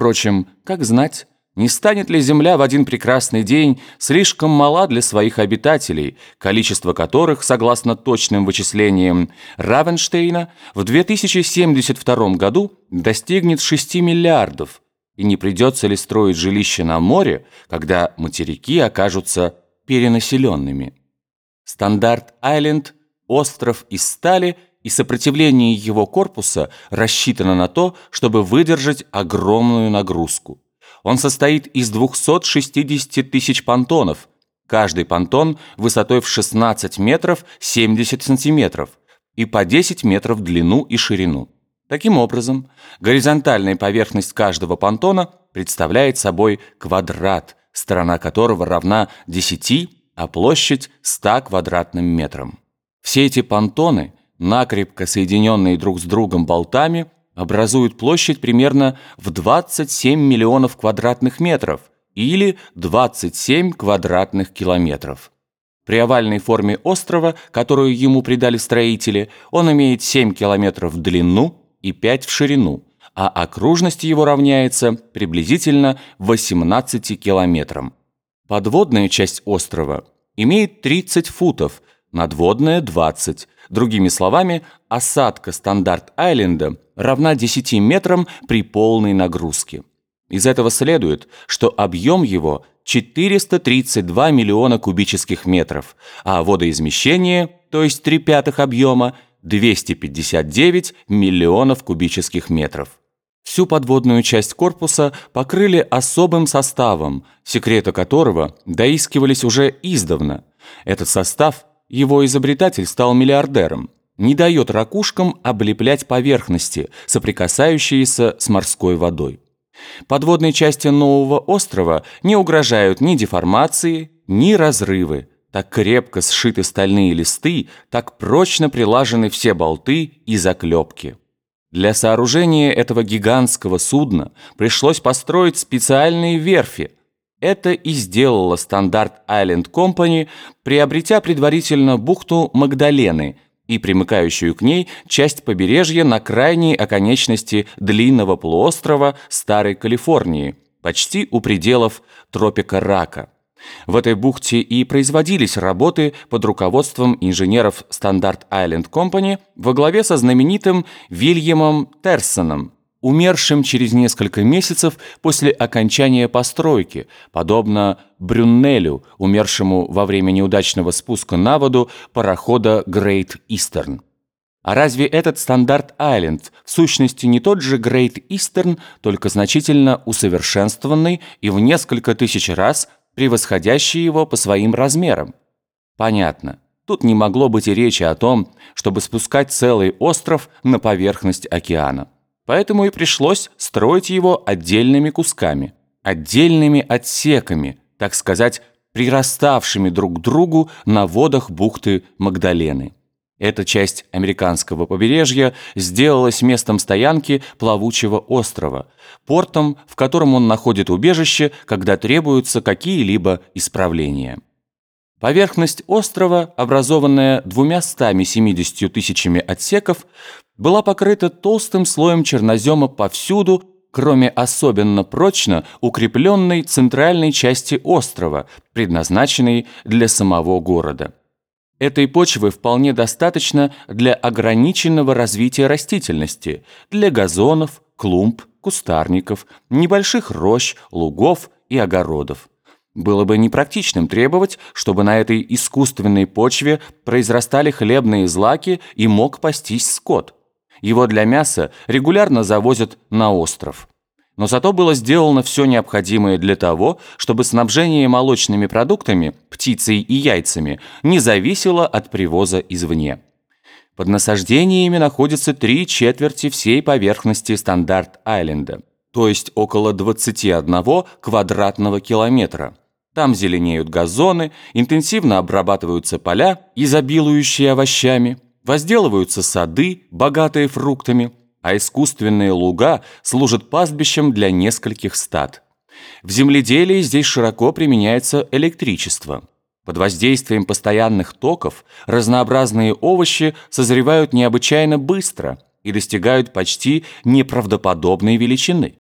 Впрочем, как знать, не станет ли Земля в один прекрасный день слишком мала для своих обитателей, количество которых, согласно точным вычислениям Равенштейна, в 2072 году достигнет 6 миллиардов, и не придется ли строить жилища на море, когда материки окажутся перенаселенными. Стандарт-Айленд – остров из стали – и сопротивление его корпуса рассчитано на то, чтобы выдержать огромную нагрузку. Он состоит из 260 тысяч понтонов. Каждый понтон высотой в 16 метров 70 сантиметров и по 10 метров в длину и ширину. Таким образом, горизонтальная поверхность каждого понтона представляет собой квадрат, сторона которого равна 10, а площадь 100 квадратным метрам. Все эти понтоны, накрепко соединенные друг с другом болтами, образуют площадь примерно в 27 миллионов квадратных метров или 27 квадратных километров. При овальной форме острова, которую ему придали строители, он имеет 7 километров в длину и 5 в ширину, а окружность его равняется приблизительно 18 километрам. Подводная часть острова имеет 30 футов, надводная – 20. Другими словами, осадка Стандарт-Айленда равна 10 метрам при полной нагрузке. Из этого следует, что объем его 432 миллиона кубических метров, а водоизмещение, то есть 3 пятых объема, 259 миллионов кубических метров. Всю подводную часть корпуса покрыли особым составом, секрета которого доискивались уже издавна. Этот состав, его изобретатель стал миллиардером, не дает ракушкам облеплять поверхности, соприкасающиеся с морской водой. Подводной части нового острова не угрожают ни деформации, ни разрывы. Так крепко сшиты стальные листы, так прочно прилажены все болты и заклепки. Для сооружения этого гигантского судна пришлось построить специальные верфи. Это и сделала Standard Island Company, приобретя предварительно бухту Магдалены – и примыкающую к ней часть побережья на крайней оконечности длинного полуострова Старой Калифорнии, почти у пределов тропика Рака. В этой бухте и производились работы под руководством инженеров Standard Island Company во главе со знаменитым Вильямом Терсоном, умершим через несколько месяцев после окончания постройки, подобно Брюннелю, умершему во время неудачного спуска на воду парохода Great Eastern. А разве этот стандарт Айленд в сущности не тот же Great Eastern, только значительно усовершенствованный и в несколько тысяч раз превосходящий его по своим размерам? Понятно. Тут не могло быть и речи о том, чтобы спускать целый остров на поверхность океана. Поэтому и пришлось строить его отдельными кусками, отдельными отсеками, так сказать, прираставшими друг к другу на водах бухты Магдалены. Эта часть американского побережья сделалась местом стоянки плавучего острова, портом, в котором он находит убежище, когда требуются какие-либо исправления. Поверхность острова, образованная 270 тысячами отсеков, была покрыта толстым слоем чернозема повсюду, кроме особенно прочно укрепленной центральной части острова, предназначенной для самого города. Этой почвы вполне достаточно для ограниченного развития растительности, для газонов, клумб, кустарников, небольших рощ, лугов и огородов. Было бы непрактичным требовать, чтобы на этой искусственной почве произрастали хлебные злаки и мог пастись скот. Его для мяса регулярно завозят на остров. Но зато было сделано все необходимое для того, чтобы снабжение молочными продуктами, птицей и яйцами не зависело от привоза извне. Под насаждениями находятся три четверти всей поверхности Стандарт-Айленда, то есть около 21 квадратного километра. Там зеленеют газоны, интенсивно обрабатываются поля, изобилующие овощами, возделываются сады, богатые фруктами, а искусственные луга служат пастбищем для нескольких стад. В земледелии здесь широко применяется электричество. Под воздействием постоянных токов разнообразные овощи созревают необычайно быстро и достигают почти неправдоподобной величины.